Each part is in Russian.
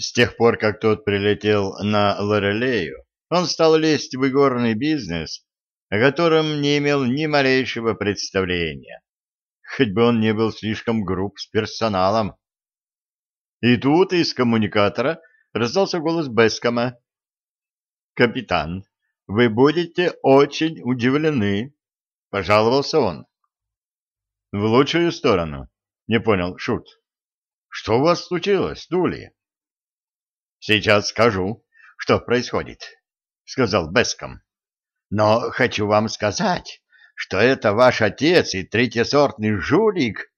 С тех пор, как тот прилетел на Лорелею, он стал лезть в игорный бизнес, о котором не имел ни малейшего представления, хоть бы он не был слишком груб с персоналом. И тут из коммуникатора раздался голос Бескома. «Капитан, вы будете очень удивлены», — пожаловался он. «В лучшую сторону», — не понял Шут. «Что у вас случилось, Дули?» Сейчас скажу, что происходит, — сказал Беском. Но хочу вам сказать, что это ваш отец и третьесортный жулик,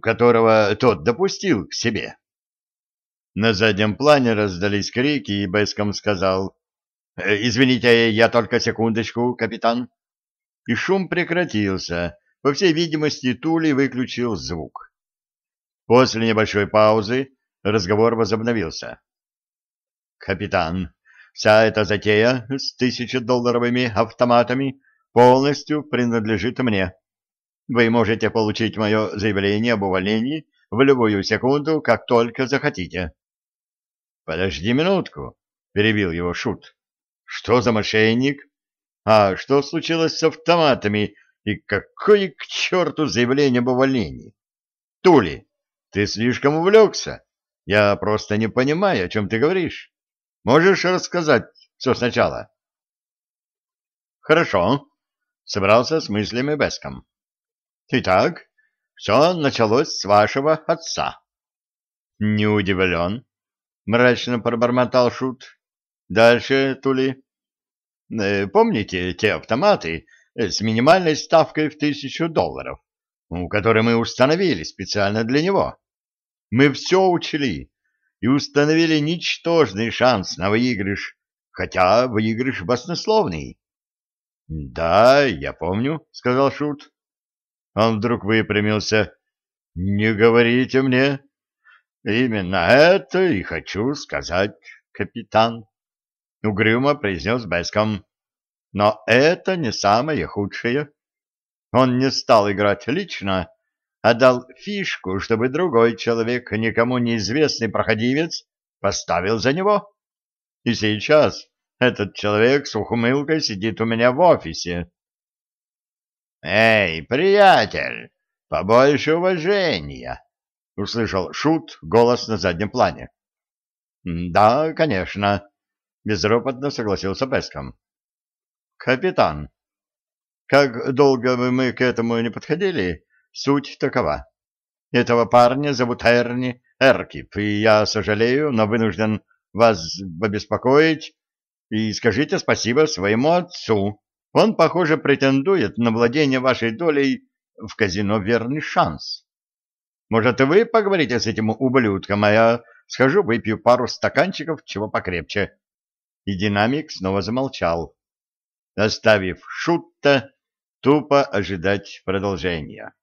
которого тот допустил к себе. На заднем плане раздались крики, и Беском сказал, «Э, «Извините, я только секундочку, капитан». И шум прекратился. По всей видимости, Тули выключил звук. После небольшой паузы разговор возобновился. Капитан, вся эта затея с тысячедолларовыми автоматами полностью принадлежит мне. Вы можете получить мое заявление об увольнении в любую секунду, как только захотите. — Подожди минутку, — перебил его Шут. — Что за мошенник? А что случилось с автоматами и какое к черту заявление об увольнении? Тули, ты слишком увлекся. Я просто не понимаю, о чем ты говоришь. Можешь рассказать все сначала? Хорошо. Собрался с мыслями Беском. Итак, все началось с вашего отца. Не удивлен. Мрачно пробормотал Шут. Дальше, Тули. Э, помните те автоматы с минимальной ставкой в тысячу долларов, которые мы установили специально для него? Мы все учли и установили ничтожный шанс на выигрыш, хотя выигрыш баснословный. — Да, я помню, — сказал Шут. Он вдруг выпрямился. — Не говорите мне. — Именно это и хочу сказать, капитан, — угрюмо произнес Беском. — Но это не самое худшее. Он не стал играть лично, отдал фишку, чтобы другой человек, никому неизвестный проходимец, поставил за него. И сейчас этот человек с ухмылкой сидит у меня в офисе. «Эй, приятель, побольше уважения!» — услышал Шут голос на заднем плане. «Да, конечно», — безропотно согласился Беском. «Капитан, как долго бы мы к этому не подходили, Суть такова. Этого парня зовут Эрни Эркип, и я сожалею, но вынужден вас обеспокоить. И скажите спасибо своему отцу. Он, похоже, претендует на владение вашей долей в казино «Верный шанс». Может, и вы поговорите с этим ублюдком, а я схожу выпью пару стаканчиков чего покрепче. И динамик снова замолчал, оставив Шутта тупо ожидать продолжения.